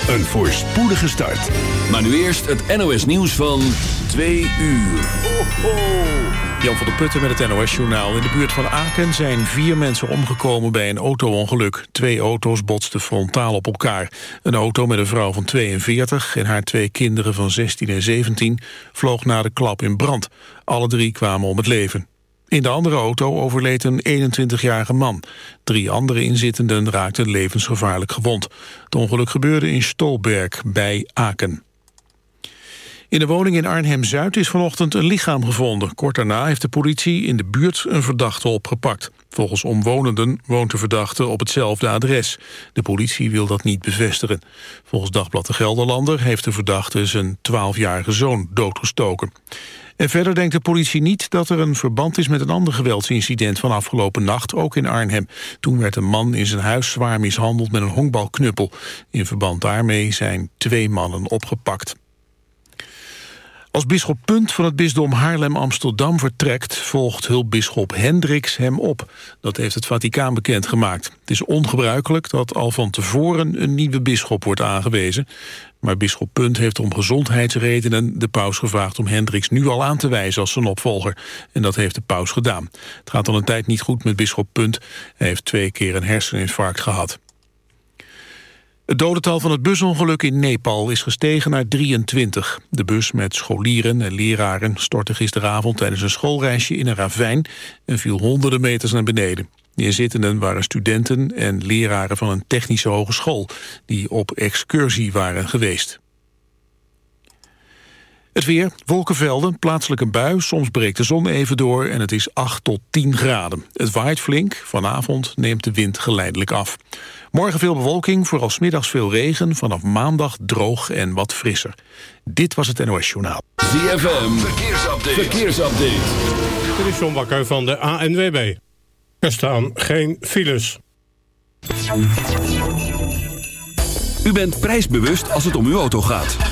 een voorspoedige start. Maar nu eerst het NOS nieuws van 2 uur. Ho, ho. Jan van der Putten met het NOS-journaal. In de buurt van Aken zijn vier mensen omgekomen bij een auto-ongeluk. Twee auto's botsten frontaal op elkaar. Een auto met een vrouw van 42 en haar twee kinderen van 16 en 17... vloog na de klap in brand. Alle drie kwamen om het leven. In de andere auto overleed een 21-jarige man. Drie andere inzittenden raakten levensgevaarlijk gewond. Het ongeluk gebeurde in Stolberg bij Aken. In de woning in Arnhem-Zuid is vanochtend een lichaam gevonden. Kort daarna heeft de politie in de buurt een verdachte opgepakt. Volgens omwonenden woont de verdachte op hetzelfde adres. De politie wil dat niet bevestigen. Volgens Dagblad de Gelderlander heeft de verdachte zijn 12-jarige zoon doodgestoken. En verder denkt de politie niet dat er een verband is met een ander geweldsincident van afgelopen nacht, ook in Arnhem. Toen werd een man in zijn huis zwaar mishandeld met een honkbalknuppel. In verband daarmee zijn twee mannen opgepakt. Als bisschop Punt van het bisdom Haarlem-Amsterdam vertrekt... volgt hulpbisschop Hendricks hem op. Dat heeft het Vaticaan bekendgemaakt. Het is ongebruikelijk dat al van tevoren een nieuwe bisschop wordt aangewezen. Maar bisschop Punt heeft om gezondheidsredenen de paus gevraagd... om Hendricks nu al aan te wijzen als zijn opvolger. En dat heeft de paus gedaan. Het gaat al een tijd niet goed met bisschop Punt. Hij heeft twee keer een herseninfarct gehad. Het dodental van het busongeluk in Nepal is gestegen naar 23. De bus met scholieren en leraren stortte gisteravond tijdens een schoolreisje in een ravijn en viel honderden meters naar beneden. De inzittenden waren studenten en leraren van een technische hogeschool die op excursie waren geweest. Het weer, wolkenvelden, plaatselijk een bui, soms breekt de zon even door en het is 8 tot 10 graden. Het waait flink, vanavond neemt de wind geleidelijk af. Morgen veel bewolking, vooral smiddags veel regen, vanaf maandag droog en wat frisser. Dit was het NOS Journaal. ZFM, verkeersupdate. verkeersupdate. Dit is John Bakker van de ANWB. Er staan geen files. U bent prijsbewust als het om uw auto gaat.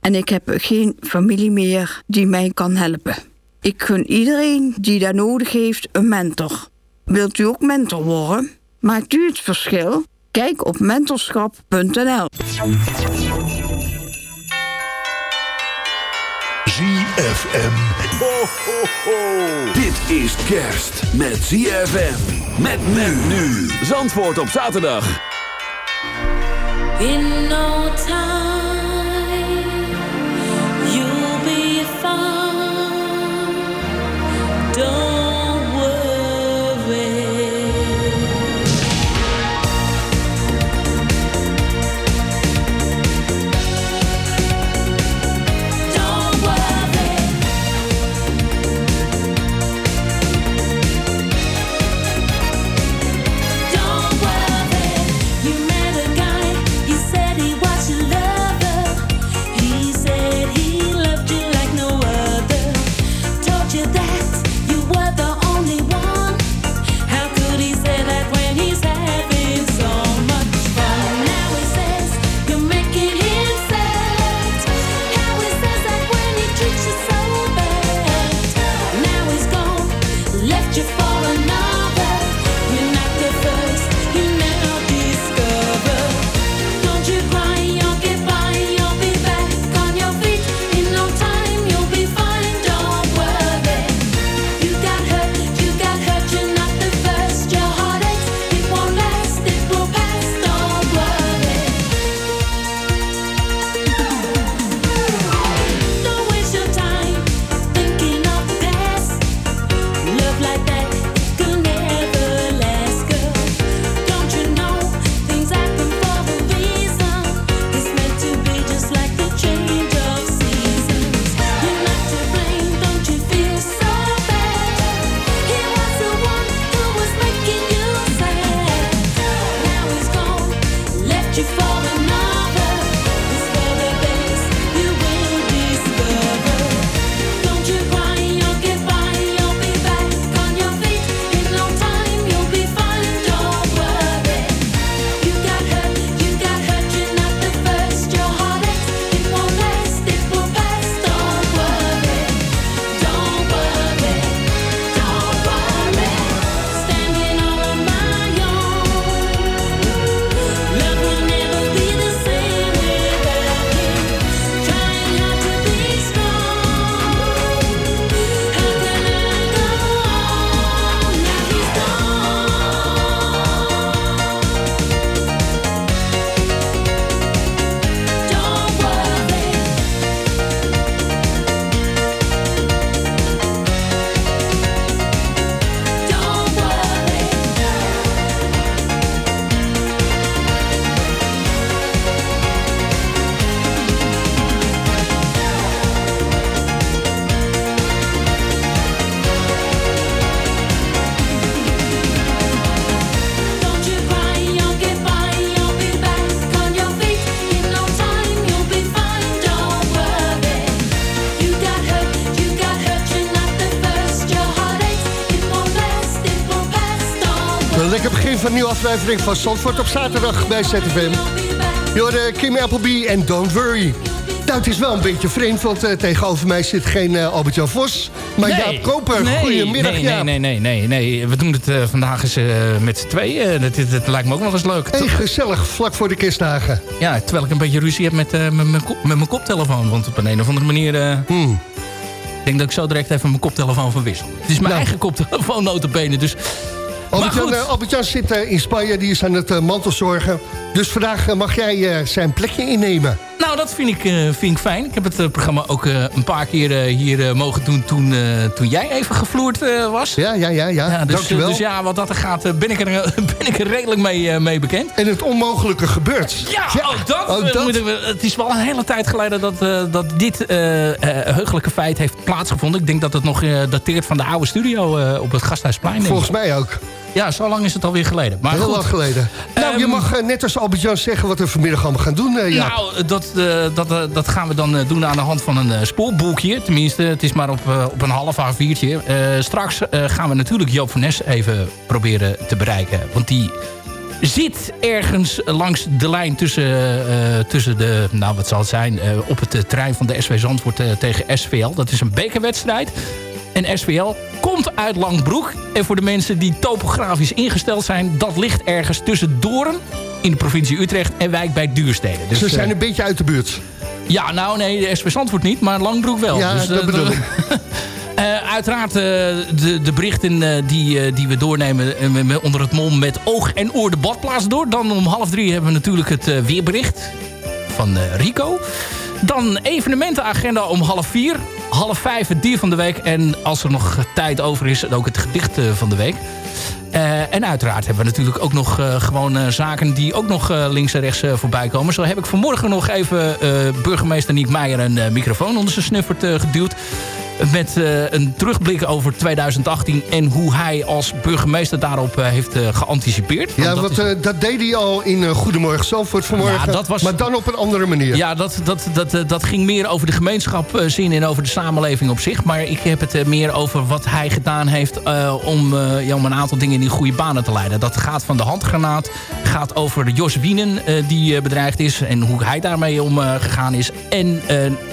en ik heb geen familie meer die mij kan helpen. Ik gun iedereen die daar nodig heeft een mentor. Wilt u ook mentor worden? Maakt u het verschil? Kijk op mentorschap.nl. ZFM. Ho, ho, ho. Dit is kerst met ZFM. Met men nu. Zandvoort op zaterdag. In no time, aflevering van Zandvoort op zaterdag bij ZFM. Je hoorde Kim Appleby en Don't Worry. Nou, het is wel een beetje vreemd, want eh, tegenover mij zit geen eh, Albert-Jan Vos... maar Jaap Koper. nee, Goedemiddag, nee, Jaap. nee, nee, nee, nee, nee. We doen het eh, vandaag eens met z'n tweeën. Dat, dat, dat lijkt me ook nog eens leuk. Hey, gezellig, vlak voor de kerstdagen. Ja, terwijl ik een beetje ruzie heb met, met, mijn koptelefoon. Want op een, een of andere manier... Hmm. Ik denk dat ik zo direct even mijn koptelefoon verwissel. Het is mijn Nou. eigen koptelefoon, notabene. Dus Albert-Jan eh, Albert-Jan zit eh, in Spanje, die is aan het eh, mantelzorgen. Dus vandaag mag jij zijn plekje innemen. Nou, dat vind ik, vind ik fijn. Ik heb het programma ook een paar keer hier mogen doen toen, toen jij even gevloerd was. Ja, ja, ja, ja. Ja, dus, dankjewel. dus ja, wat dat er gaat, ben, ik er, ben ik er redelijk mee, mee bekend. En het onmogelijke gebeurt. Ja, ook dat. ook dat. we- het is wel een hele tijd geleden dat, dat dit eh, heugelijke feit heeft plaatsgevonden. Ik denk dat het nog eh, dateert van de oude studio op het Gasthuisplein. Volgens mij ook. Ja, zo lang is het alweer geleden. Maar Heel goed. lang geleden. nou, je Ehm, mag eh, net als Albert-Jan zeggen wat we vanmiddag allemaal gaan doen. eh, ja. Nou, dat, eh, dat, dat gaan we dan doen aan de hand van een spoorboekje. Tenminste, het is maar op, op een half A4'tje. Eh, straks gaan we natuurlijk Joop van Nes even proberen te bereiken. Want die zit ergens langs de lijn tussen, tussen de... Nou, wat zal het zijn? op het terrein van de SW Zandvoort tegen SVL. Dat is een bekerwedstrijd. En SVL komt uit Langbroek. En voor de mensen die topografisch ingesteld zijn... dat ligt ergens tussen Doorn in de provincie Utrecht en Wijk bij Duurstede. Dus, Ze zijn eh, een beetje uit de buurt. ja, nou nee, de SP Zandvoort niet, maar Langbroek wel. Ja, Dus, dat eh, bedoel ik. Eh, uiteraard de, de berichten die, die we doornemen onder het mom met oog en oor de badplaats door. Dan om half drie hebben we natuurlijk het weerbericht van Rico. Dan evenementenagenda om half vier. Half vijf het dier van de week. En als er nog tijd over is, ook het gedicht eh, van de week. Eh, en uiteraard hebben we natuurlijk ook nog eh, gewoon zaken die ook nog links en rechts voorbij komen. Zo heb ik vanmorgen nog even burgemeester Niek Meijer een microfoon onder zijn snuffert geduwd. Met eh, een terugblik over 2018 en hoe hij als burgemeester daarop eh, heeft eh, geanticipeerd. Want Ja, dat is- eh, dat deed hij al in Goedemorgen Zandvoort vanmorgen. Ja, dat was- Maar dan op een andere manier. Ja, dat, dat, dat, dat ging meer over de gemeenschap zien en over de samenleving op zich. Maar ik heb het meer over wat hij gedaan heeft om, ja, om een aantal dingen in die goede banen te leiden. Dat gaat van de handgranaat, gaat over Jos Wienen die bedreigd is en hoe hij daarmee omgegaan is. En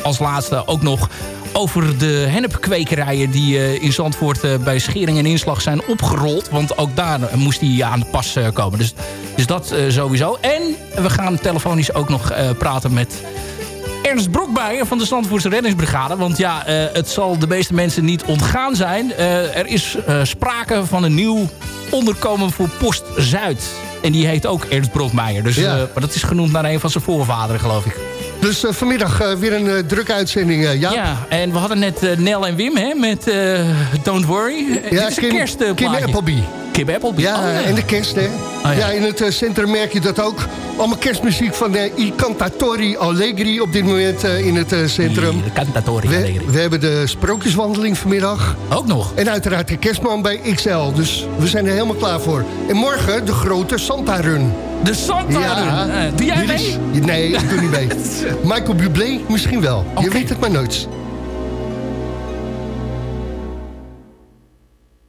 als laatste ook nog over de hennepkwekerijen die eh, in Zandvoort eh, bij Schering en Inslag zijn opgerold. Want ook daar eh, moest hij aan de pas komen. Dus, dus dat sowieso. En we gaan telefonisch ook nog praten met Ernst Brokmeijer van de Zandvoortse Reddingsbrigade. Want ja, het zal de meeste mensen niet ontgaan zijn. Er is sprake van een nieuw onderkomen voor Post Zuid. En die heet ook Ernst Brokmeijer. Dus, Ja. maar dat is genoemd naar een van zijn voorvaderen, geloof ik. Dus eh, vanmiddag eh, weer een eh, drukke uitzending, ja. Ja, en we hadden net Nel en Wim hè, met Don't Worry. Ja, Dit is een Kim, kerstplaatje. Kim Appleby. Kim Appleby. Ja, Oh, en de kerst, hè. ja. ja. in het eh, centrum merk je dat ook. Allemaal kerstmuziek van de I Cantatori Allegri op dit moment eh, in het eh, centrum. Die Cantatori We, Allegri. we hebben de sprookjeswandeling vanmiddag. Ook nog. En uiteraard de kerstman bij XL. Dus we zijn er helemaal klaar voor. En morgen de grote Santa Run. De Santa Run. Eh, doe jij mee? is- Nee, ik doe niet mee. Michael Bublé misschien wel. Je weet het maar nooit.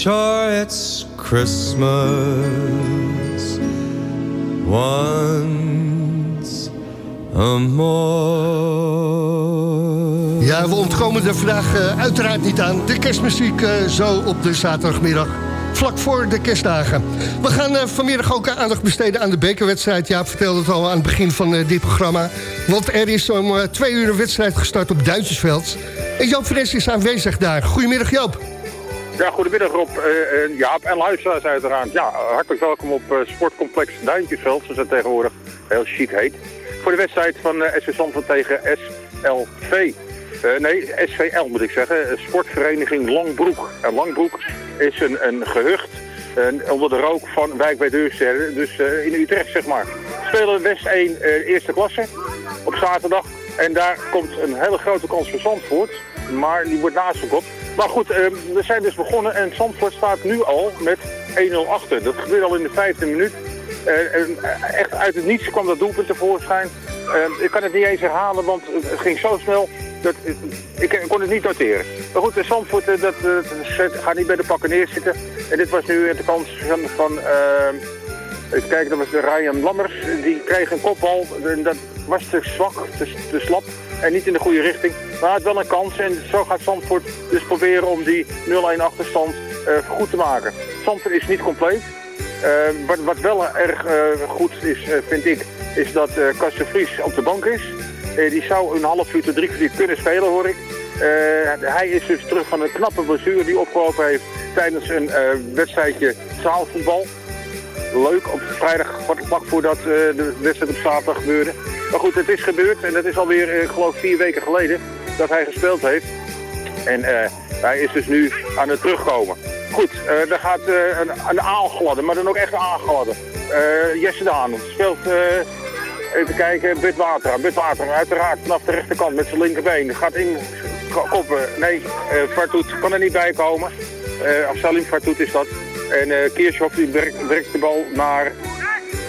Sure, it's Christmas once a more. Ja, we ontkomen er vandaag eh, uiteraard niet aan. De kerstmuziek eh, zo op de zaterdagmiddag. Vlak voor de kerstdagen. We gaan eh, vanmiddag ook aandacht besteden aan de bekerwedstrijd. Jaap vertelde het al aan het begin van dit programma. Want er is om twee uur een wedstrijd gestart op Duitsersveld. En Joop Fres is aanwezig daar. Goedemiddag Joop. Ja, goedemiddag Rob. Eh, eh, Jaap en luisteraars uiteraard. Ja, hartelijk welkom op eh, sportcomplex Duintjesveld, zoals het tegenwoordig heel chic heet. Voor de wedstrijd van SV Zandvoort tegen SLV. Nee, SVL moet ik zeggen. Sportvereniging Langbroek. En Langbroek is een, een gehucht eh, onder de rook van Wijk bij Deursterren. Dus in Utrecht, zeg maar. Spelen West 1 eh, eerste klasse op zaterdag. En daar komt een hele grote kans voor Zandvoort. Maar die wordt naastgekopt. Maar goed, eh, we zijn dus begonnen en Zandvoort staat nu al met 1-0 achter. Dat gebeurde al in de vijfde minuut. Eh, eh, echt uit het niets kwam dat doelpunt tevoorschijn. Eh, ik kan het niet eens herhalen, want het ging zo snel. Dat, ik, kon het niet noteren. Maar goed, Zandvoort eh, dat, gaat niet bij de pakken neerzitten. En dit was nu de kans van... van eh, Even kijken, dat was Ryan Lammers. Die kreeg een kopbal. En dat was te zwak, te slap. En niet in de goede richting. Maar had wel een kans. En zo gaat Zandvoort dus proberen om die 0-1 achterstand eh, goed te maken. Zandvoort is niet compleet. Eh, wat, wat wel erg eh, goed is, vind ik, is dat eh Kasten Vries op de bank is. Die zou een half uur tot drie kwartier kunnen spelen, hoor ik. Hij is dus terug van een knappe blessure die opgelopen heeft tijdens een wedstrijdje zaalvoetbal leuk op vrijdag, wat vlak voordat eh, de wedstrijd op zaterdag gebeurde. Maar goed, het is gebeurd en dat is alweer, eh, ik geloof, vier weken geleden dat hij gespeeld heeft. En eh, hij is dus nu aan het terugkomen. Goed, eh er gaat een, een aangladde, maar dan ook echt een aangladde. Jesse Daan speelt, even kijken, Bud Water. Bud Water, uiteraard vanaf de rechterkant met zijn linkerbeen. Gaat in ko- koppen. Nee, eh Fartoet kan er niet bij komen. Eh Salim Fartoet is dat. En eh Kirchhoff die brengt de bal naar...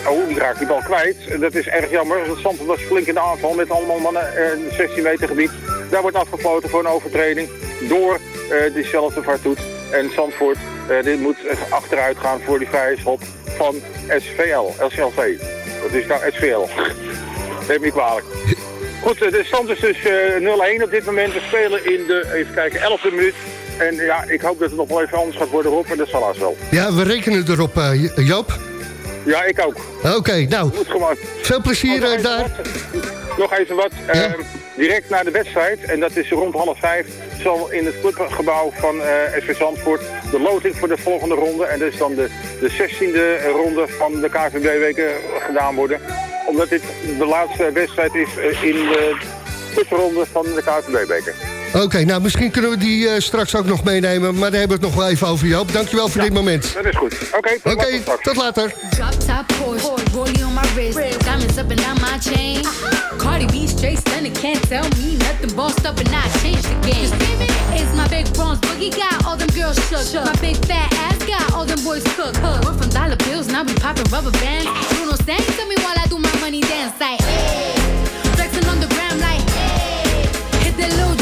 Oh, die raakt die bal kwijt. Dat is erg jammer. Zandvoort was flink in de aanval met allemaal mannen eh, in het 16 meter gebied. Daar wordt afgefloten voor een overtreding door eh, diezelfde Fartoet. En Zandvoort eh, dit moet achteruit gaan voor die vrije schop van SVL, SLV. Dat is nou SVL. Neem niet kwalijk. Goed, de stand is dus eh, 0-1 op dit moment. We spelen in de, even kijken, 11e minuut. En ja, ik hoop dat het nog wel even anders gaat worden, Rob. En dat zal haast wel. Ja, we rekenen erop, Joop. Ja, ik ook. Oké, nou, Goed gewoon. veel plezier Nog eh, even daar. wat. Nog even wat. eh, direct na de wedstrijd, en dat is rond half vijf, zal in het clubgebouw van eh SV Zandvoort de loting voor de volgende ronde. En dat is dan de, de 16e ronde van de KVB-weken gedaan worden. Omdat dit de laatste wedstrijd is eh, in de tussenronde van de KVB-beker. Oké, nou misschien kunnen we die eh, straks ook nog meenemen. Maar daar hebben we het nog wel even over, Joop. Dankjewel voor dit moment. Dat is goed. Oké, tot Oké, later straks. tot later. Drop top Porsche, rollie on my wrist, diamonds up and down my chain. Cardi B straight stunning, can't tell me nothing. Bossed up and I changed the game. It's my big bronze boogie got all them girls shook. My big fat ass got all them boys cooked. Went from dollar bills, now we popping rubber bands. Bruno sang to me while I do my money dance like. Hey. Flexing on the gram like. Hey. Hit that Lil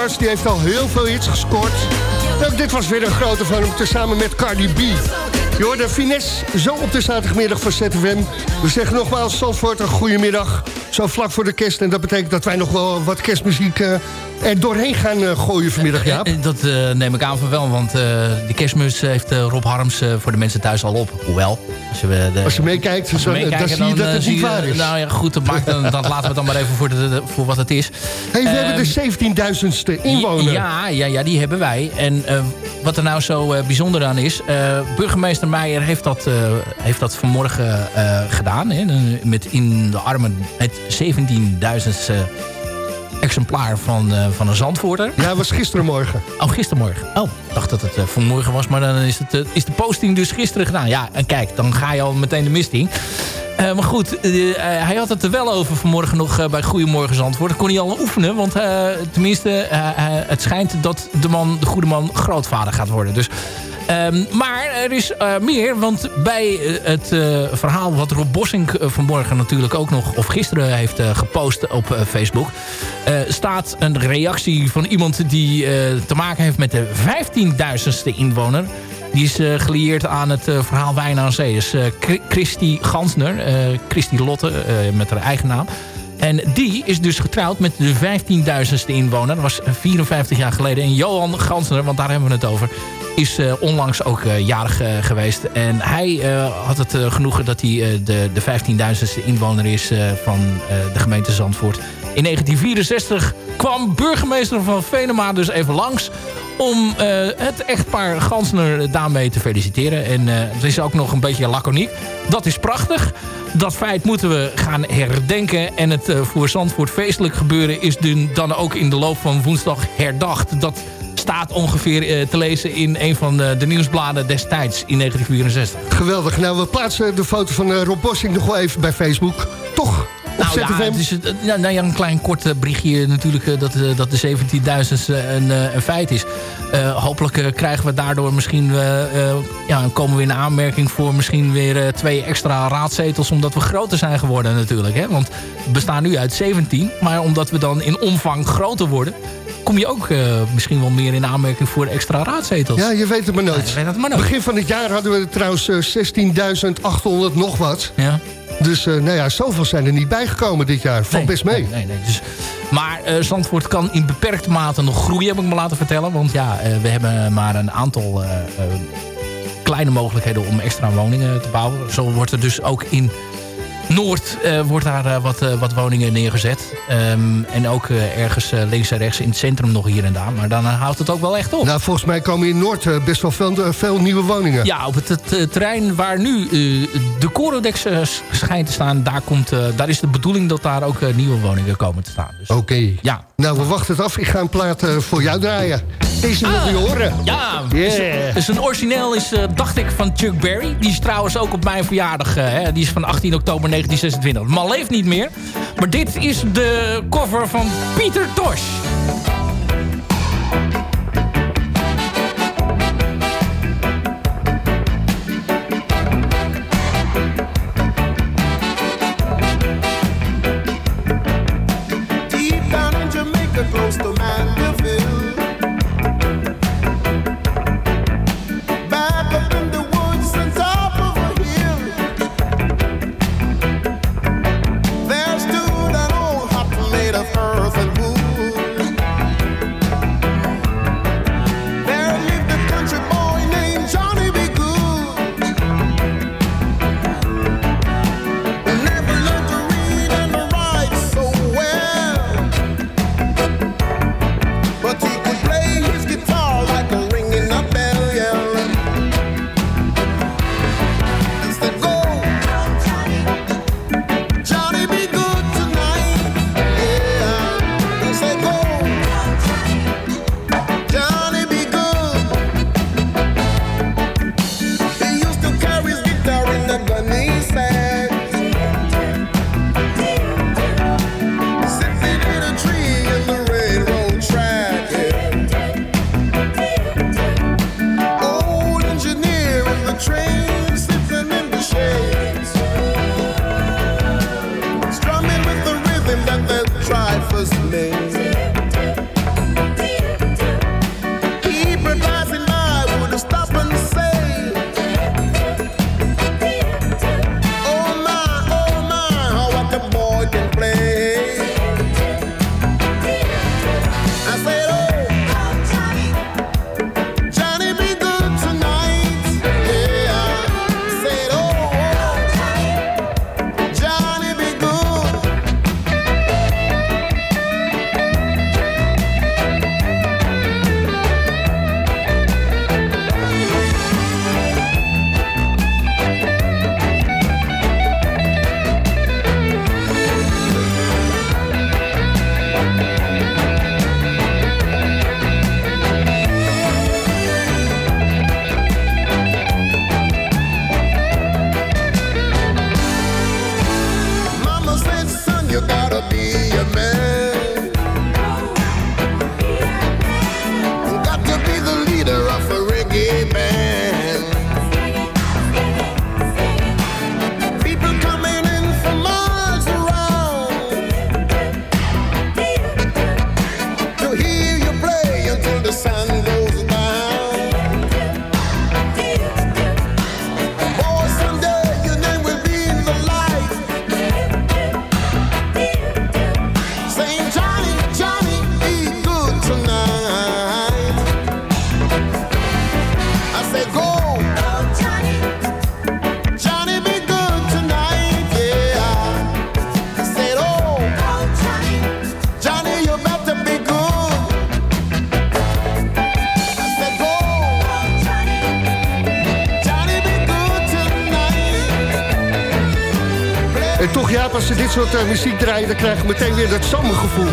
Die heeft al heel veel hits gescoord. Dit was weer een grote van hem, tezamen met Cardi B. Je hoorde finesse zo op de zaterdagmiddag van ZFM. We zeggen nogmaals, Zandvoort, een goedemiddag. Zo vlak voor de kerst. En dat betekent dat wij nog wel wat kerstmuziek eh, er doorheen gaan eh, gooien vanmiddag, Jaap. Eh, Dat neem ik aan van wel, want de kerstmus heeft Rob Harms voor de mensen thuis al op. Hoewel, als je, de, Als je meekijkt, als je dan- zie je dat eh, het zie niet waar is. Nou ja, goed, dat, maakt, dan, dat laten we het dan maar even voor, de, voor wat het is. Hey, we Ehm, hebben de 17.000ste inwoner. Ja, ja, ja, die hebben wij. En eh, wat er nou zo eh, bijzonder aan is... eh, burgemeester Meijer heeft dat, eh, heeft dat vanmorgen eh, gedaan. Hè, met in de armen het 17.000ste exemplaar van, eh, van een Zandvoorter. Ja, was gisterenmorgen. Oh, gistermorgen. Oh, ik dacht dat het eh, vanmorgen was, maar dan is, het, eh, is de posting dus gisteren gedaan. Ja, en kijk, dan ga je al meteen de mist in. Maar goed, hij had het er wel over vanmorgen nog bij Goedemorgen Zandvoort. Dat kon hij al oefenen, want tenminste, het schijnt dat de man, de goede man, grootvader gaat worden. Dus, ehm, maar er is eh, meer, want bij eh, het eh, verhaal wat Rob Bossink vanmorgen natuurlijk ook nog, of gisteren heeft gepost op Facebook, staat een reactie van iemand die te maken heeft met de 15.000ste inwoner. Die is eh, gelieerd aan het verhaal Wijn aan Zee. Dus Chri- Christy Gansner, Christy Lotte met haar eigen naam. En die is dus getrouwd met de 15.000ste inwoner. Dat was 54 jaar geleden. En Johan Gansner, want daar hebben we het over... is eh, onlangs ook eh, jarig eh, geweest. En hij had het genoegen dat hij de, de 15.000ste inwoner is... van de gemeente Zandvoort. In 1964 kwam burgemeester van Venema dus even langs om het echtpaar Gansner daarmee te feliciteren. En het is ook nog een beetje laconiek. Dat is prachtig. Dat feit moeten we gaan herdenken. En het voor Zandvoort feestelijk gebeuren is dan ook in de loop van woensdag herdacht. Dat staat ongeveer eh, te lezen in een van eh, de nieuwsbladen destijds in 1964. Geweldig. Nou, we plaatsen de foto van eh, Rob Bossing nog wel even bij Facebook. Toch? Nou ja, het is, ja, nou ja, een klein kort berichtje natuurlijk dat, dat de 17.000 een, een feit is. Hopelijk krijgen we daardoor misschien, eh, ja, komen we in aanmerking voor misschien weer twee extra raadzetels. Omdat we groter zijn geworden natuurlijk. Hè? Want we bestaan nu uit 17. Maar omdat we dan in omvang groter worden, kom je ook eh, misschien wel meer in aanmerking voor extra raadzetels. Ja, je weet het maar nooit. Ja, je weet het maar nooit. Begin van het jaar hadden we trouwens eh, 16.800 nog wat. Ja. Dus eh, nou ja, zoveel zijn er niet bijgekomen dit jaar. Valt best mee. Nee, nee, nee. Dus, maar eh, Zandvoort kan in beperkte mate nog groeien, heb ik me laten vertellen. Want ja, eh, we hebben maar een aantal eh, eh, kleine mogelijkheden om extra woningen te bouwen. Zo wordt er dus ook in Noord eh, wordt daar eh, wat, eh, wat woningen neergezet. Ehm, en ook ergens links en rechts in het centrum nog hier en daar. Maar dan houdt het ook wel echt op. Nou, volgens mij komen in Noord best wel veel, veel nieuwe woningen. Ja, op het, het, terrein waar nu de Corodex schijnt te staan... Daar, komt, daar is de bedoeling dat daar ook nieuwe woningen komen te staan. Dus, Oké. Ja. Nou, we wachten het af. Ik ga een plaat voor jou draaien. Deze wil je horen. Ja, Yeah. is, is een origineel is, eh, dacht ik, van Chuck Berry. Die is trouwens ook op mijn verjaardag. eh, hè, die is van 18 oktober 1926. De man leeft niet meer. Maar dit is de cover van Pieter Tosh. Soort eh, muziek draaien... dan krijg je meteen weer dat zomergevoel.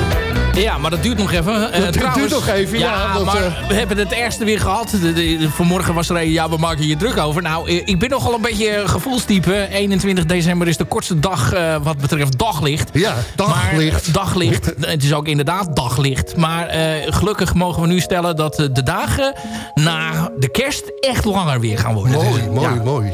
Ja, maar dat duurt nog even. Eh, Dat duurt nog even, ja, maar eh, we hebben het ergste weer gehad. De, de- vanmorgen was er een, ja, we maken hier druk over. Nou, ik ben nogal een beetje gevoelstype. 21 december is de kortste dag eh, wat betreft daglicht. Ja, daglicht. Maar, daglicht. Het is ook inderdaad daglicht. Maar eh, gelukkig mogen we nu stellen dat de dagen na de kerst echt langer weer gaan worden. Mooi, Dus, mooi, ja. mooi.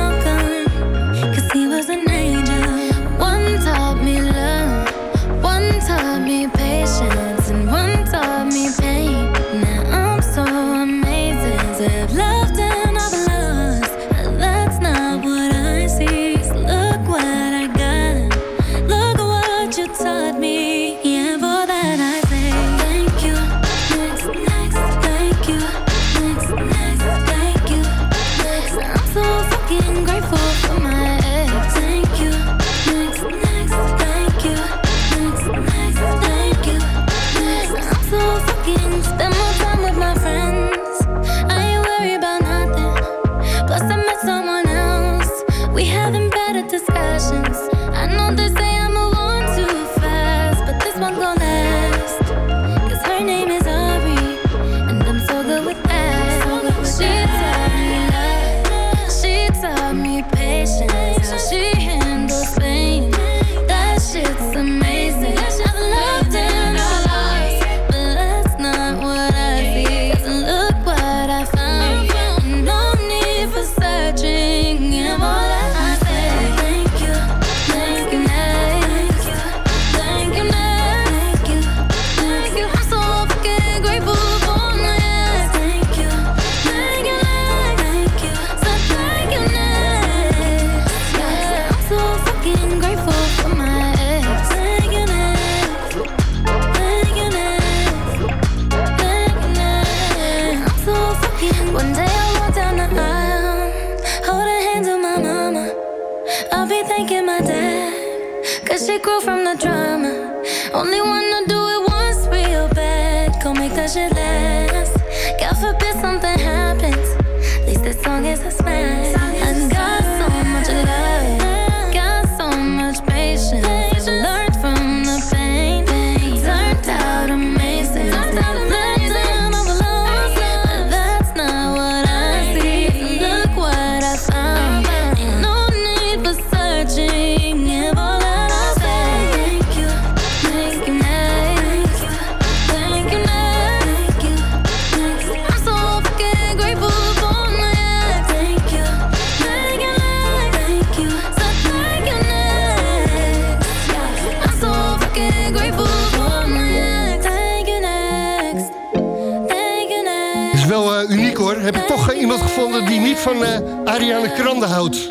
niet van eh Ariane Krande houdt?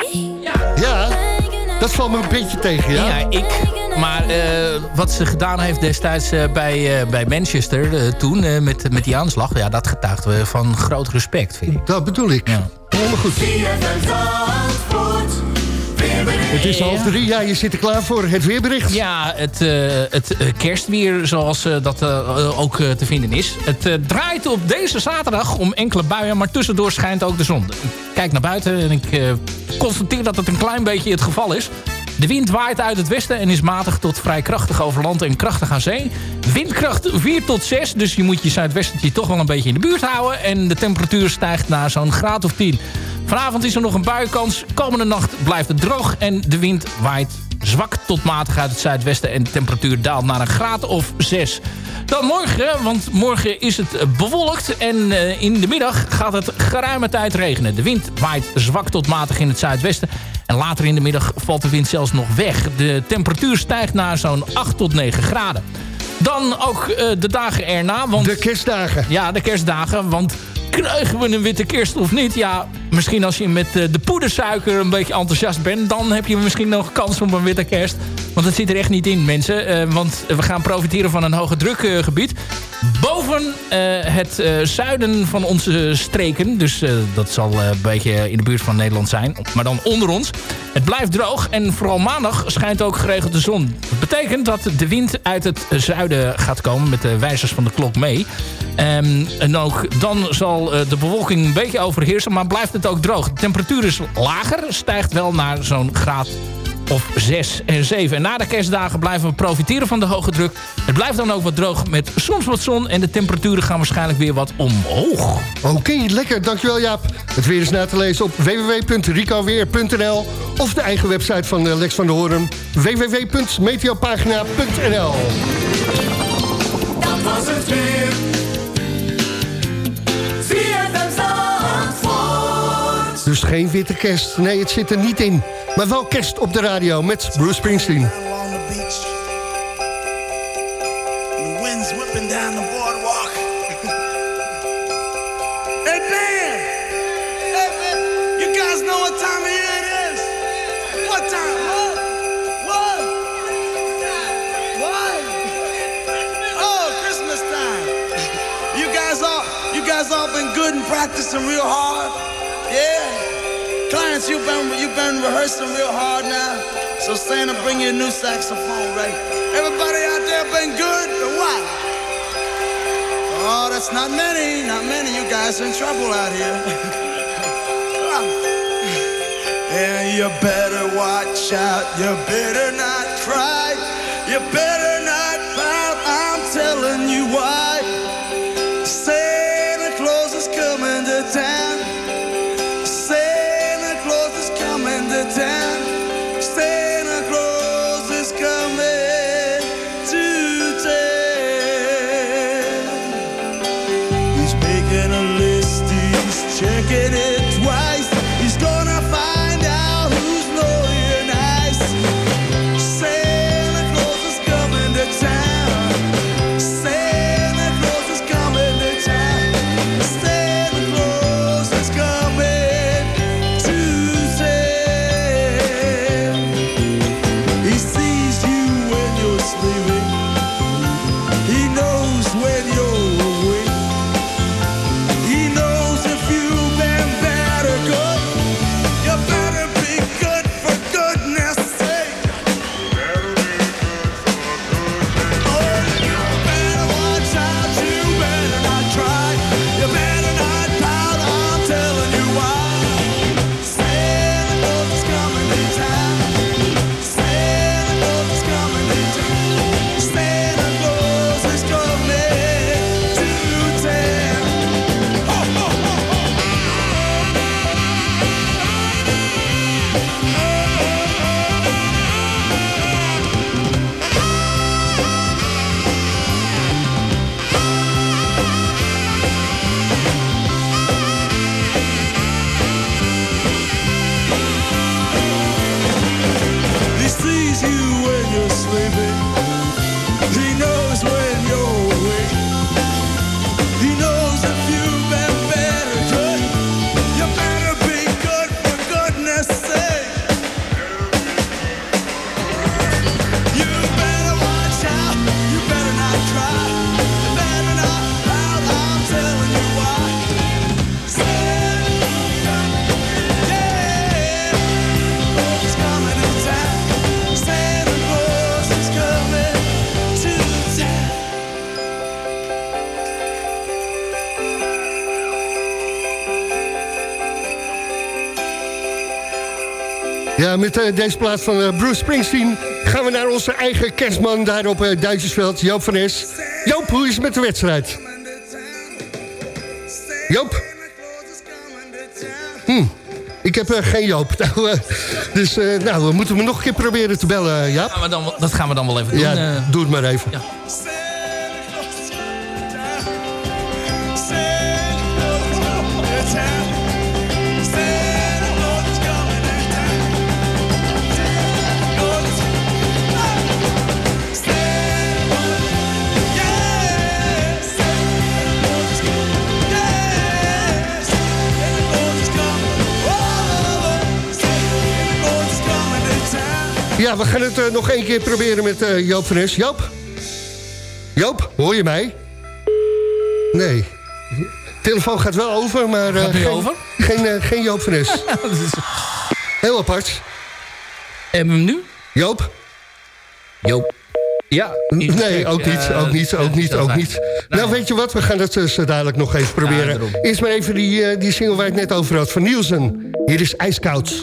Ja. dat valt me een beetje tegen, ja? Ja, ik. Maar eh, wat ze gedaan heeft destijds eh, bij, eh, bij Manchester toen, eh, met, met die aanslag... Ja, dat getuigt we van groot respect, vind ik. Dat bedoel ik. Ja. Helemaal goed. Het is half drie, ja, je zit er klaar voor het weerbericht. Ja, het, eh, het eh, kerstweer zoals eh, dat ook te vinden is. Het draait op deze zaterdag om enkele buien, maar tussendoor schijnt ook de zon. Ik kijk naar buiten en ik constateer dat het een klein beetje het geval is. De wind waait uit het westen en is matig tot vrij krachtig over land en krachtig aan zee. Windkracht 4 tot 6, dus je moet je zuidwestentje toch wel een beetje in de buurt houden. En de temperatuur stijgt naar zo'n graad of 10. Vanavond is er nog een buienkans. Komende nacht blijft het droog en de wind waait zwak tot matig uit het zuidwesten... en de temperatuur daalt naar een graad of 6. Dan morgen, want morgen is het bewolkt... en eh, in de middag gaat het geruime tijd regenen. De wind waait zwak tot matig in het zuidwesten... en later in de middag valt de wind zelfs nog weg. De temperatuur stijgt naar zo'n 8 tot 9 graden. Dan ook eh, de dagen erna. Want, de kerstdagen. Ja, de kerstdagen, want krijgen we een witte kerst of niet? Ja, misschien als je met eh, de poedersuiker een beetje enthousiast bent... dan heb je misschien nog kans op een witte kerst. Want het zit er echt niet in, mensen. Eh, want we gaan profiteren van een hoge drukgebied. Boven eh, het zuiden van onze streken. Dus dat zal een beetje in de buurt van Nederland zijn. Maar dan onder ons. Het blijft droog en vooral maandag schijnt ook geregeld de zon. Dat betekent dat de wind uit het zuiden gaat komen... met de wijzers van de klok mee. Ehm, en ook dan zal de bewolking een beetje overheersen... maar blijft het ook droog. De temperatuur is lager, stijgt wel naar zo'n graad of 6 en 7. En na de kerstdagen blijven we profiteren van de hoge druk. Het blijft dan ook wat droog met soms wat zon... en de temperaturen gaan waarschijnlijk weer wat omhoog. Oké, lekker. Dankjewel Jaap. Het weer is na te lezen op www.ricoweer.nl... of de eigen website van eh, Lex van der Hoorn... www.meteopagina.nl Dat was het weer. Dus geen witte kerst. Nee, het zit er niet in. Maar wel kerst op de radio met Bruce Springsteen. the wind's whipping down the boardwalk. hey, man! You guys know what time of year it is? What time? What? What? What? Oh, Christmas time. You guys all, you guys all been good and practicing real hard? You've been, you've been rehearsing real hard now. So Santa, bring you a new saxophone, right? Everybody out there been good or what? Oh, that's not many, not many. You guys in trouble out here. Ah. and you better watch out. You better not cry. You better not pout. I'm telling you why. the town. Met eh, deze plaats van eh, Bruce Springsteen... gaan we naar onze eigen kerstman daar op uh, Duitsersveld, Joop van Es. Joop, hoe is het met de wedstrijd? Joop? Hm, ik heb geen Joop. Nou, dus nou, we moeten hem nog een keer proberen te bellen, Jaap. Gaan we dan, dat gaan we dan wel even doen. Ja, doe het maar even. Ja, we gaan het eh, nog één keer proberen met eh, Joop van Es. Joop? Joop, hoor je mij? Nee. Telefoon gaat wel over, maar... eh, Gaat nu geen, over? Geen, eh, geen Joop van Es. Heel apart. Hebben we hem nu? Joop? Joop. Ja. Nee, ook niet, Eh, ook niet, ook niet, ook niet. Nou, weet je wat, we gaan dat eh, zo dadelijk nog even proberen. Eerst maar even die, eh, die single waar ik het net over had, van Nielsen. Hier is IJskoud.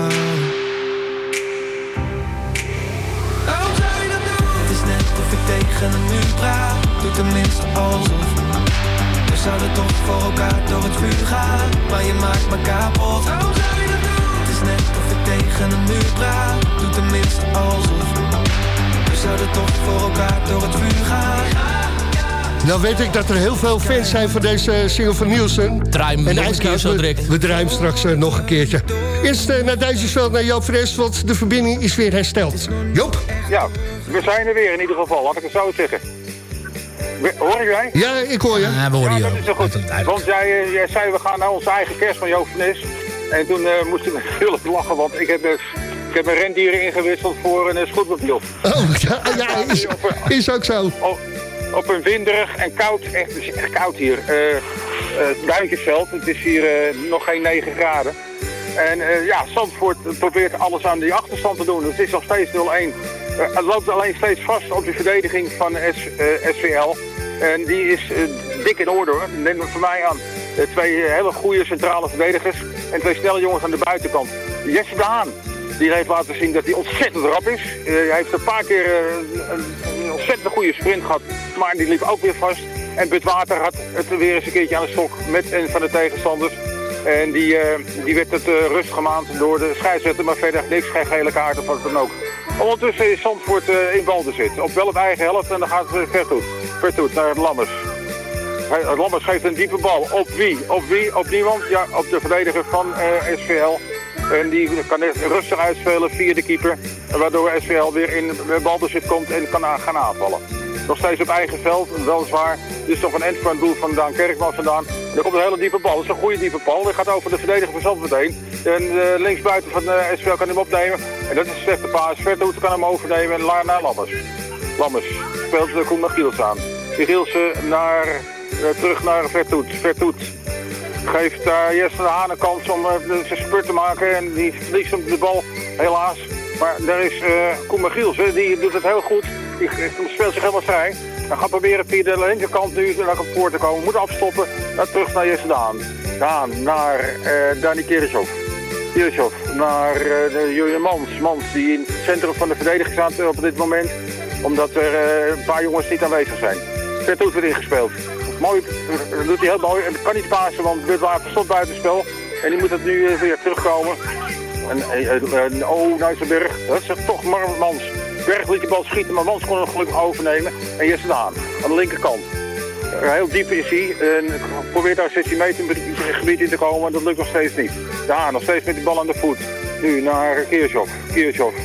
Tegen een muur praat. Doe tenminste alsof. We zouden toch voor elkaar door het vuur gaan. Maar je maakt me kapot. Waarom zou je dat doen? Het is net of ik tegen een muur praat. Doe tenminste alsof. We zouden toch voor elkaar door het vuur gaan. Nou weet ik dat er heel veel fans zijn van deze single van Nielsen. Draai hem nog een keer zo we- direct. We draaien hem straks eh, nog een keertje. Eerst eh, naar Duitsersveld, naar Joop Fres, want de verbinding is weer hersteld. Joop? Ja, we zijn er weer in ieder geval, laat ik het zo zeggen. Hoor je mij? Ja, ik hoor je. Ja, we horen Ja, je dat is zo goed. Want jij, eh, jij zei, we gaan naar onze eigen kerst van Joop. En toen eh, moest ik natuurlijk lachen, want ik heb, ik heb mijn rendieren ingewisseld voor een uh, scootmobiel. Oh, ja, ja is, is ook zo. Op, op een winderig en koud, echt, het is echt koud hier. eh eh, Duintjesveld, het is hier nog geen 9 graden. En eh, ja, Zandvoort probeert alles aan die achterstand te doen. Het is nog steeds 0-1. Eh, het loopt alleen steeds vast op de verdediging van S, eh, SVL. En die is dik in orde hoor. Neem het voor mij aan. Twee hele goede centrale verdedigers. En twee snelle jongens aan de buitenkant. Jesse de Haan. Die heeft laten zien dat hij ontzettend rap is. Hij heeft een paar keer een, een ontzettend goede sprint gehad. Maar die liep ook weer vast. En Butwater had het weer eens een keertje aan de stok met een van de tegenstanders. En die, eh, die werd het eh, rust gemaand door de scheidsrechter, maar verder niks, geen gele kaart of wat ook. Ondertussen is Zandvoort eh, in balbezit. Op wel op eigen helft en dan gaat het Vertoet. Vertoet naar Lammers. Lammers geeft een diepe bal. Op wie? Op wie? Op niemand? Ja, op de verdediger van SVL. En die kan rustig uitspelen via de keeper. Waardoor SVL weer in balbezit komt en kan aan- gaan aanvallen. Nog steeds op eigen veld, weliswaar. Dit is toch een end van het doel van Daan Kerkman vandaan. En er komt een hele diepe bal. Dat is een goede diepe bal. Die gaat over de verdediger van Zandvoort. En uh, linksbuiten van uh, SVL kan hem opnemen. En dat is een slechte paas. Vertoet kan hem overnemen en la- naar Lammers. Lammers speelt uh, Koen Giels aan. Gielsen naar, uh, terug naar Vertoet. Vertoet geeft daar Jesse de Haan een kans om zijn spurt te maken. En die verliest hem de bal, helaas. Maar daar is uh, Koen die doet het heel goed. Die speelt zich helemaal vrij. Dan gaat proberen via de linkerkant nu naar het voor te komen. Moet afstoppen. Dan terug naar Jesse Daan. Daan naar uh, Dani Kirchhoff. Kirchhoff naar uh, de Julian Mans. Mans die in het centrum van de verdediging staat op dit moment. Omdat er een paar jongens niet aanwezig zijn. Vertoet wordt ingespeeld. Mooi, dat doet hij heel mooi. En kan niet pasen, want Budwater stond buitenspel. En die moet het nu weer terugkomen. En, eh, eh, oh, Nijsselberg, dat is toch Marmans. Berg liet de bal schieten, maar Mans kon hem gelukkig overnemen. En Jesse Daan, aan de linkerkant. Eh, Heel diep is hij en probeert daar 16 meter in het gebied in te komen, maar dat lukt nog steeds niet. Daan, nog steeds met die bal aan de voet. Nu naar Kirchhoff. Kirchhoff.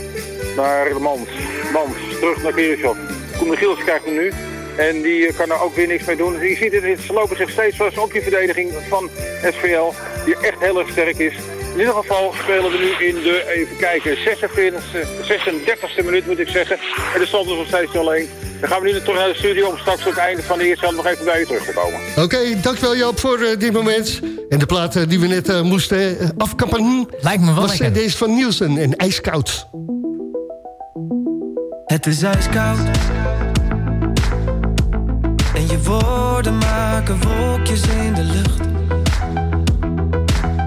Naar Mans. Mans, terug naar Kirchhoff. Koen de Giels krijgt hem nu. En die eh, kan er ook weer niks mee doen. Je ziet het, ze lopen zich steeds vast op die verdediging van SVL. Die echt heel erg sterk is. In ieder geval spelen we nu in de, even kijken, 46, 36e minuut moet ik zeggen. En de stand is nog steeds 0-1. Dan gaan we nu terug naar de studio om straks op het einde van de eerste helft nog even bij je terug te komen. Oké, dankjewel Joop voor eh, dit moment. En de plaat die we net eh, moesten eh, afkappen... Lijkt me wel was lekker. deze van Nielsen en IJskoud. Het is ijskoud. En je woorden maken wolkjes in de lucht.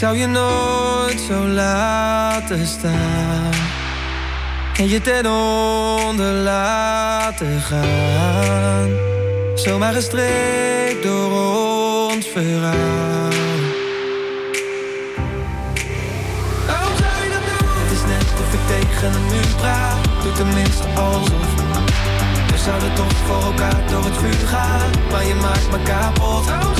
Zou je nooit zo laten staan. En je ten onder laten gaan. Zomaar gestreekt door ons verhaal. Zou? Het is net of ik tegen een muur praat. Doe tenminste alsof. We zouden toch voor elkaar door het vuur gaan. Maar je maakt me kapot.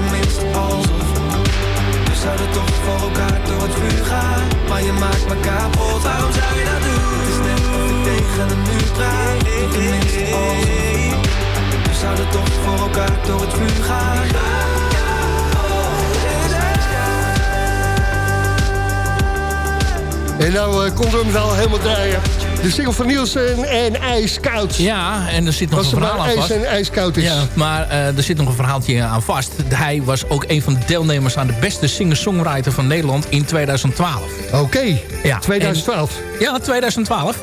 Tenminste alsof. We zouden toch voor elkaar door het vuur gaan. Maar je maakt me kapot. Waarom zou je dat doen? Het is net of ik tegen een muur praat. Tenminste. We zouden toch voor elkaar door het vuur gaan. En nou uh, we hem wel helemaal draaien. De single van Nielsen en IJskoud. Ja, en er zit nog Was een er verhaal aan ijs vast. en ijskoud is. Ja, maar eh, er zit nog een verhaaltje aan vast. Hij was ook een van de deelnemers aan de beste singer-songwriter van Nederland in 2012. Oké, Ja, 2012. en- ja, 2012.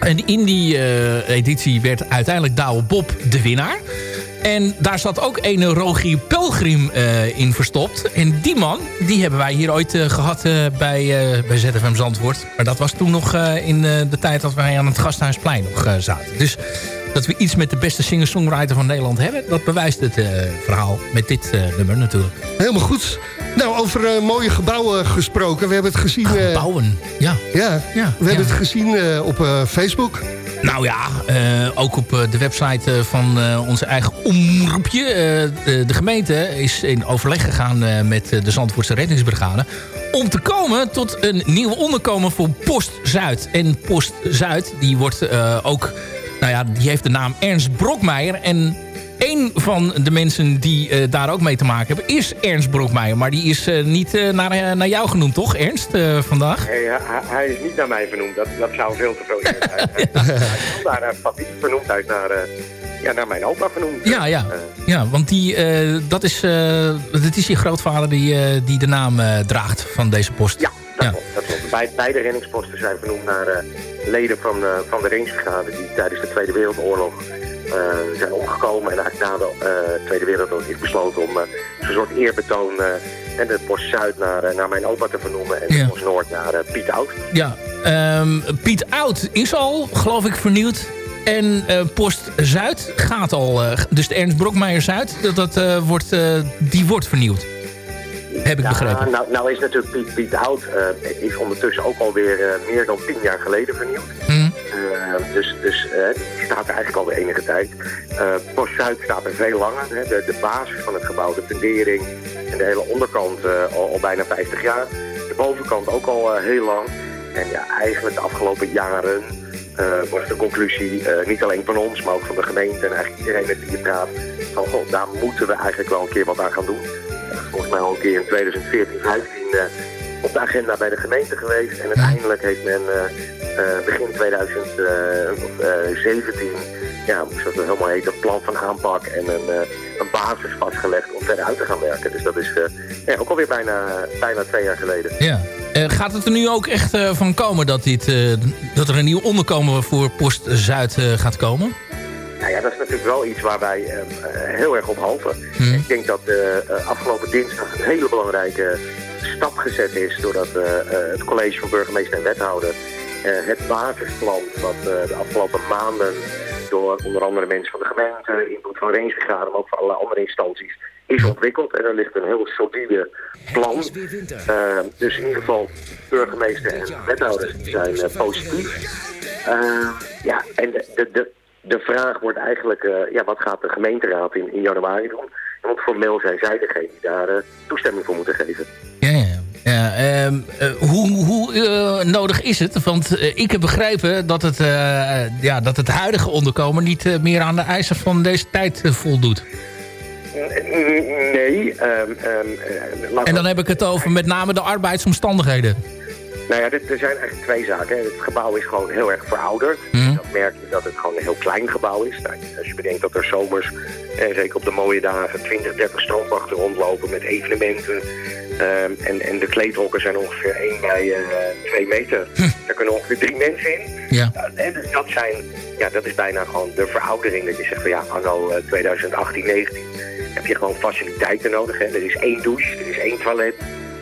En in die eh, editie werd uiteindelijk Douwe Bob de winnaar. En daar zat ook een Rogier Pelgrim eh, in verstopt. En die man, die hebben wij hier ooit eh, gehad eh, bij, bij ZFM Zandvoort. Maar dat was toen nog in de tijd dat wij aan het Gasthuisplein nog zaten. Dus dat we iets met de beste singer-songwriter van Nederland hebben... dat bewijst het verhaal met dit nummer natuurlijk. Helemaal goed. Nou, over mooie gebouwen gesproken. We hebben het gezien... Gebouwen, ja. ja, Ja, we hebben het gezien op Facebook. Nou ja, eh, ook op eh, de website eh, van eh, onze eigen omroepje. De, gemeente is in overleg gegaan met de Zandvoortse reddingsbrigade... om te komen tot een nieuw onderkomen voor Post Zuid. En Post Zuid, die wordt ook... Nou ja, die heeft de naam Ernst Brokmeijer. En een van de mensen die eh, daar ook mee te maken hebben is Ernst Brokmeijer. Maar die is eh, niet eh, naar, naar jou genoemd, toch Ernst, vandaag? Hey, hij, hij is niet naar mij vernoemd. Dat, dat zou veel te veel zijn. Hij, hij, Papi vernoemd. Is naar, ja, naar mijn opa vernoemd. Ja, ja. ja want die, dat, is, dat is je grootvader die, die de naam draagt van deze post. Ja, dat klopt. Dat klopt. Bij, beide reddingsposten zijn vernoemd naar leden van, van de Rangebrigade... die tijdens de Tweede Wereldoorlog zijn omgekomen. En eigenlijk na de eh, Tweede Wereldoorlog is besloten om eh, een soort eerbetoon... eh, en de post Zuid naar, eh, naar mijn opa te vernoemen... en de post Noord naar eh, Piet Oud. Ja, ehm, Piet Oud is al, geloof ik, vernieuwd. En eh, Post Zuid gaat al. eh, dus de Ernst Brokmeijer Zuid, dat, dat, eh, wordt, eh, die wordt vernieuwd. Heb ik Ja, begrepen. Nou, nou is natuurlijk Piet, Piet Hout eh, is ondertussen ook alweer uh, meer dan tien jaar geleden vernieuwd. Mhm. Uh, dus dus die staat er eigenlijk alweer enige tijd. Post Zuid staat er veel langer. Hè. De, de basis van het gebouw, de fundering en de hele onderkant al, al, bijna 50 jaar. De bovenkant ook al heel lang. En ja, eigenlijk de afgelopen jaren uh, was de conclusie, uh, niet alleen van ons, maar ook van de gemeente en eigenlijk iedereen met wie je praat, van goh, daar moeten we eigenlijk wel een keer wat aan gaan doen. Volgens mij al een keer in 2014, 15 uh, op de agenda bij de gemeente geweest. En uiteindelijk heeft men uh, begin 2017, ja, zoals het helemaal heet, een plan van aanpak en een, een basis vastgelegd om verder uit te gaan werken. Dus dat is ja, ook alweer bijna, bijna twee jaar geleden. Ja. Uh, gaat het er nu ook echt uh, van komen dat, dit, uh, dat er een nieuw onderkomen voor Post Zuid gaat komen? Ja, dat is natuurlijk wel iets waar wij heel erg op hopen. Hmm. Ik denk dat afgelopen dinsdag een hele belangrijke stap gezet is... doordat het college van burgemeester en wethouder het basisplan... wat de afgelopen maanden door onder andere mensen van de gemeente... input van Rangebrigade, maar ook van allerlei andere instanties is ontwikkeld. En er ligt een heel solide plan. Uh, dus in ieder geval burgemeester en wethouders zijn uh, positief. Uh, ja, en de, de, de, de vraag wordt eigenlijk, eh, ja, wat gaat de gemeenteraad in, in januari doen? Want formeel zijn zij degene die daar toestemming voor moeten geven. Ja, ja. Ja, uh, uh, hoe hoe nodig is het? Want ik heb begrepen dat het, ja, dat het huidige onderkomen niet meer aan de eisen van deze tijd voldoet. Nee. Um, um, en dan heb ik het over met name de arbeidsomstandigheden. Nou ja, dit, er zijn eigenlijk twee zaken. Het gebouw is gewoon heel erg verouderd. Mm. Dat merk je dat het gewoon een heel klein gebouw is. Nou, als je bedenkt dat er zomers, eh, zeker op de mooie dagen, 20, 30 strandwachten rondlopen met evenementen. Um, en, en de kleedhokken zijn ongeveer 1 bij uh, 2 meter. Hm. Daar kunnen ongeveer drie mensen in. Ja. En dus dat, zijn, ja, dat is bijna gewoon de veroudering. Dat je zegt van ja, anno uh, 2018, 19 heb je gewoon faciliteiten nodig. Hè. Er is één douche, er is één toilet.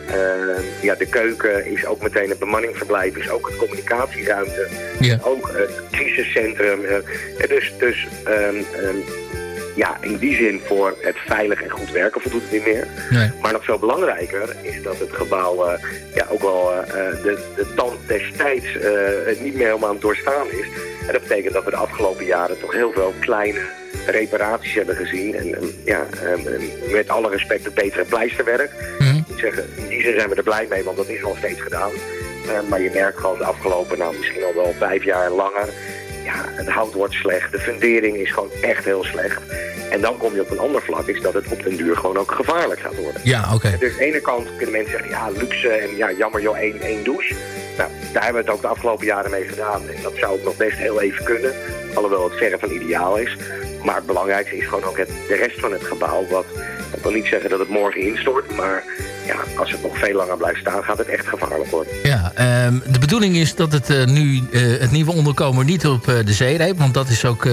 Uh, ja, de keuken is ook meteen het bemanningverblijf, is ook het communicatieruimte. Ja. Ook het crisiscentrum. Uh, dus dus um, um, ja, in die zin voor het veilig en goed werken voldoet het niet meer. Nee. Maar nog veel belangrijker is dat het gebouw uh, ja, ook wel de, de tand destijds niet meer helemaal aan het doorstaan is. En dat betekent dat we de afgelopen jaren toch heel veel kleine reparaties hebben gezien. En um, ja, um, met alle respect het betere pleisterwerk. -hmm. Ik zeg, in die zin zijn we er blij mee, want dat is al steeds gedaan. Uh, maar je merkt gewoon de afgelopen, nou misschien al wel vijf jaar langer... ja, het hout wordt slecht, de fundering is gewoon echt heel slecht. En dan kom je op een ander vlak, is dat het op den duur gewoon ook gevaarlijk gaat worden. Ja, oké. Okay. Dus aan de ene kant kunnen mensen zeggen, ja, luxe en ja, jammer joh, één, één douche. Nou, daar hebben we het ook de afgelopen jaren mee gedaan. En dat zou ook nog best heel even kunnen. Alhoewel het verre van ideaal is. Maar het belangrijkste is gewoon ook het, de rest van het gebouw. Wat, dat wil niet zeggen dat het morgen instort. Maar ja, als het nog veel langer blijft staan, gaat het echt gevaarlijk worden. Ja, um, de bedoeling is dat het uh, nu uh, het nieuwe onderkomen niet op uh, de zeereep. Want dat is ook,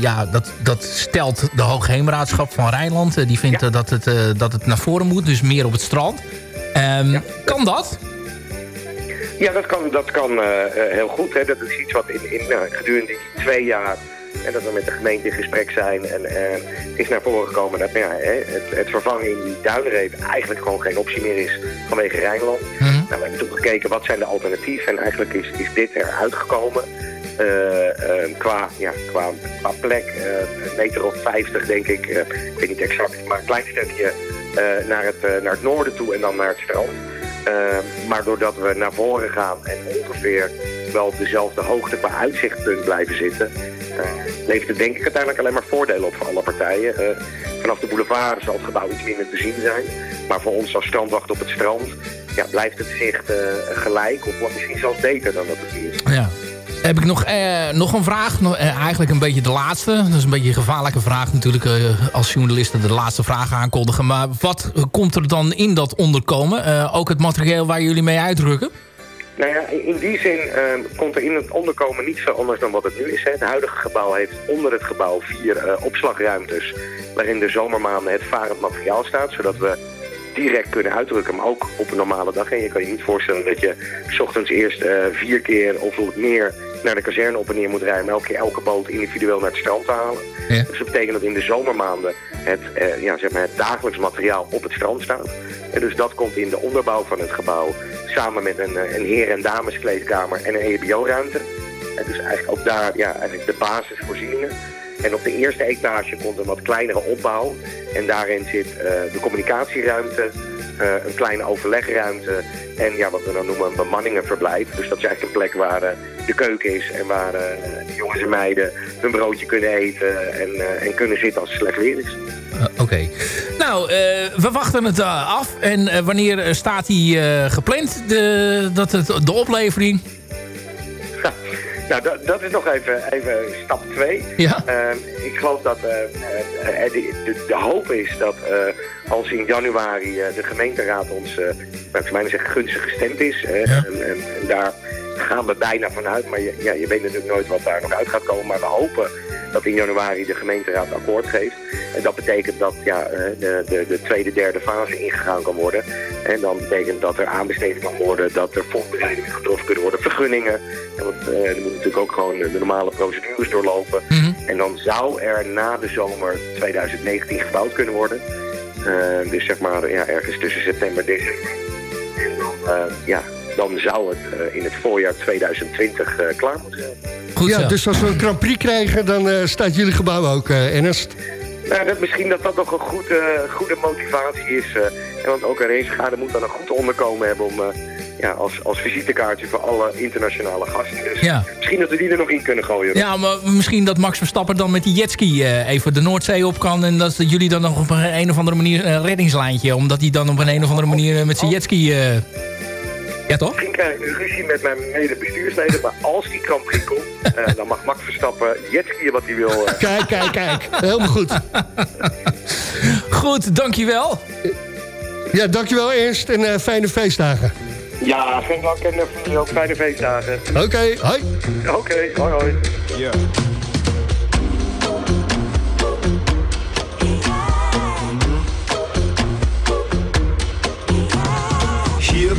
ja, dat, dat stelt de Hoogheemraadschap van Rijnland. die vindt ja. dat, het, dat het naar voren moet, dus meer op het strand. Um, ja. Kan dat? Ja, dat kan, dat kan heel goed. Hè. Dat is iets wat in, in nou, gedurende die twee jaar... en dat we met de gemeente in gesprek zijn... en uh, is naar voren gekomen dat nou ja, het, het, vervangen in die duinreep... eigenlijk gewoon geen optie meer is vanwege Rijnland. Mm -hmm. nou, we hebben toen gekeken wat zijn de alternatieven... en eigenlijk is, is dit eruit gekomen... Uh, qua, ja, qua, qua plek, een meter of 50 denk ik, ik weet niet exact... maar een klein stukje naar, het, naar het noorden toe en dan naar het strand... Uh, maar doordat we naar voren gaan en ongeveer wel op dezelfde hoogte qua uitzichtpunt blijven zitten, eh, levert het denk ik uiteindelijk alleen maar voordelen op voor alle partijen. Eh, vanaf de boulevard zal het gebouw iets minder te zien zijn. Maar voor ons als strandwacht op het strand ja, blijft het zicht eh, gelijk. Of wordt misschien zelfs beter dan dat het nu is. Ja. Heb ik nog, eh, nog een vraag. Eh, eigenlijk een beetje de laatste. Dat is een beetje een gevaarlijke vraag natuurlijk. eh, als journalisten de laatste vraag aankondigen. Maar wat komt er dan in dat onderkomen? Eh, ook het materieel waar jullie mee uitdrukken? Nou ja, in die zin ehm, komt er in het onderkomen niet zo anders dan wat het nu is. Het huidige gebouw heeft onder het gebouw vier eh, opslagruimtes... waarin de zomermaanden het varend materiaal staat... zodat we direct kunnen uitdrukken, maar ook op een normale dag. En je kan je niet voorstellen dat je 's ochtends eerst eh, vier keer of meer naar de kazerne op en neer moet rijden... om elke keer elke boot individueel naar het strand te halen. Dus dat betekent dat in de zomermaanden het, eh, ja, zeg maar het dagelijks materiaal op het strand staat. En dus dat komt in de onderbouw van het gebouw samen met een, eh, een heren- en dameskleedkamer en een EHBO-ruimte. En dus eigenlijk ook daar ja, eigenlijk de basisvoorzieningen. En op de eerste etage komt een wat kleinere opbouw. En daarin zit eh, de communicatieruimte, een kleine overlegruimte en ja, wat we dan noemen een bemanningenverblijf. Dus dat is eigenlijk een plek waar eh, de keuken is en waar eh, jongens en meiden hun broodje kunnen eten en, eh, en kunnen zitten als het slecht weer is. Eh, Oké. Nou, eh, we wachten het eh, af. En eh, wanneer eh, staat die eh, gepland? De, dat het, de oplevering? Nou, dat, dat is nog even, even stap 2. Ja. ik geloof dat eh, eh, eh, de, de, de hoop is dat als in januari de gemeenteraad ons, ik zou bijna zeggen, gunstig gestemd is. en, en, en daar gaan we bijna vanuit. Maar je, ja, je weet natuurlijk nooit wat daar nog uit gaat komen. Maar we hopen dat in januari de gemeenteraad akkoord geeft. En dat betekent dat ja, de, de, de tweede, derde fase ingegaan kan worden. En dan betekent dat er aanbesteed kan worden, dat er voorbereidingen getroffen kunnen worden, vergunningen. En want eh, er moeten natuurlijk ook gewoon de normale procedures doorlopen. En dan zou er na de zomer 2019 gebouwd kunnen worden. Eh, dus zeg maar ja, ergens tussen september en december. En dan, eh, ja, dan zou het eh, in het voorjaar 2020 eh, klaar moeten zijn. ja, dus als we een Grand Prix krijgen, dan eh, staat jullie gebouw ook, eh, Ernst. Nou, dat, misschien dat dat nog een goed, eh, goede motivatie is. eh, want ook een racegaarde moet dan een goed onderkomen hebben om... eh, ja, als, als visitekaartje voor alle internationale gasten. Dus Ja. misschien dat we die er nog in kunnen gooien. Ja, maar misschien dat Max Verstappen dan met die jetski even de Noordzee op kan. En dat jullie dan nog op een, een of andere manier een reddingslijntje. Omdat hij dan op een, een of andere manier met zijn jetski... eh, ja, toch? Misschien krijg ik nu ruzie met mijn mede-bestuursleden, maar als die Grand Prix komt, eh, dan mag Max Verstappen jetskiën wat hij wil. eh. Kijk, kijk, kijk. Helemaal goed. Goed, dankjewel. Ja, dankjewel Ernst en eh, fijne feestdagen. Ja, geen dank en ook fijne feestdagen. Oké, hoi. Oké, hoi hoi. Ja.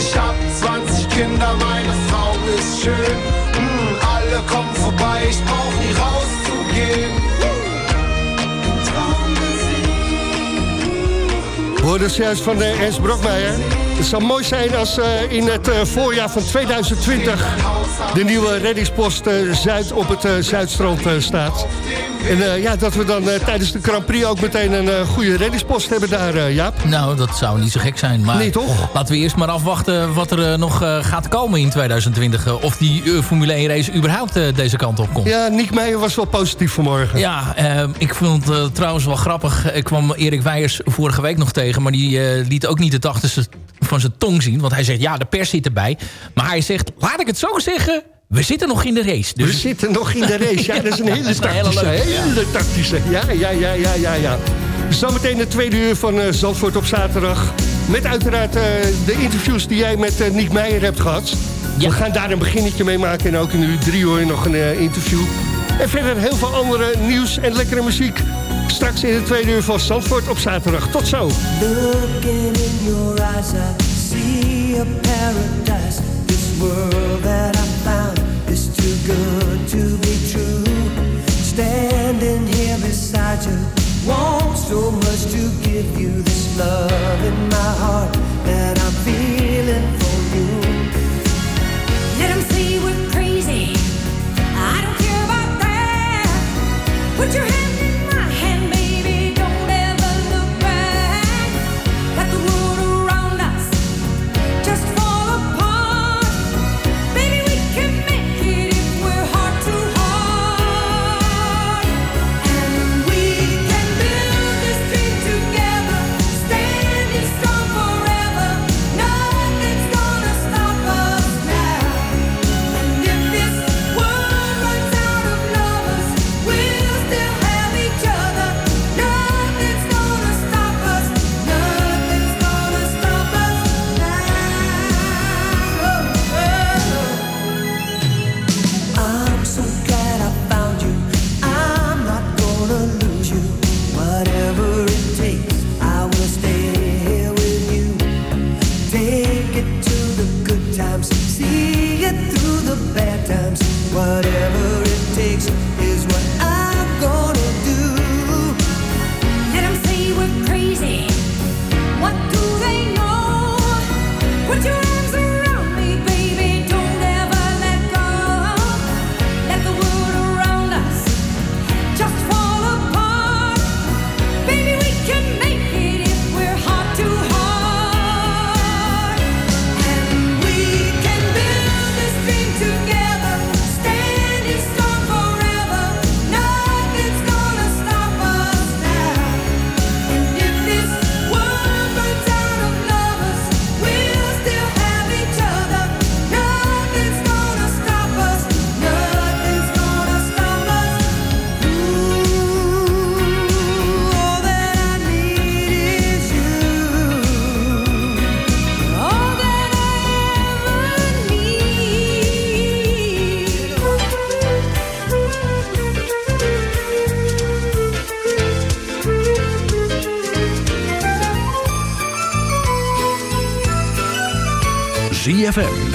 Ich hab 20 Kinder, meine Frau ist schön. Mm, alle kommen vorbei, ich brauch nie rauszugehen. We hoorden juist van de Ernst Brokmeijer. Het zou mooi zijn als eh, in het eh, voorjaar van 2020... de nieuwe reddingspost eh, Zuid op het Zuidstrand eh, staat. En eh, ja, dat we dan eh, tijdens de Grand Prix ook meteen een eh, goede reddingspost hebben daar, Jaap. Nou, dat zou niet zo gek zijn. Maar Nee, toch? Laten we eerst maar afwachten wat er nog gaat komen in 2020. eh, of die Formule 1 race überhaupt deze kant op komt. Ja, Nick Meijer was wel positief vanmorgen. Ja, ik vond het trouwens wel grappig. Ik kwam Erik Weijers vorige week nog tegen... maar die liet ook niet het achterste van zijn tong zien. Want hij zegt, ja, de pers zit erbij. Maar hij zegt, laat ik het zo zeggen... we zitten nog in de race. Dus... We zitten nog in de race. Ja, dat is een hele is een hele tactische. leuke, Hele, ja. tactische. Ja, ja, ja, ja, ja, ja. Zometeen de tweede uur van eh, Zandvoort op zaterdag. Met uiteraard eh, de interviews die jij met eh, Nick Meijer hebt gehad. We gaan daar een beginnetje mee maken. En ook in uur drie uur nog een eh, interview. En verder heel veel andere nieuws en lekkere muziek. Straks in de tweede uur van Zandvoort op zaterdag. Tot zo. Looking in your eyes, I see a paradise. This world that I too good to be true. Standing here beside you, want so much to give you this love in my heart that I'm feeling for you. Let 'em say we're crazy. I don't care about that. Put your hand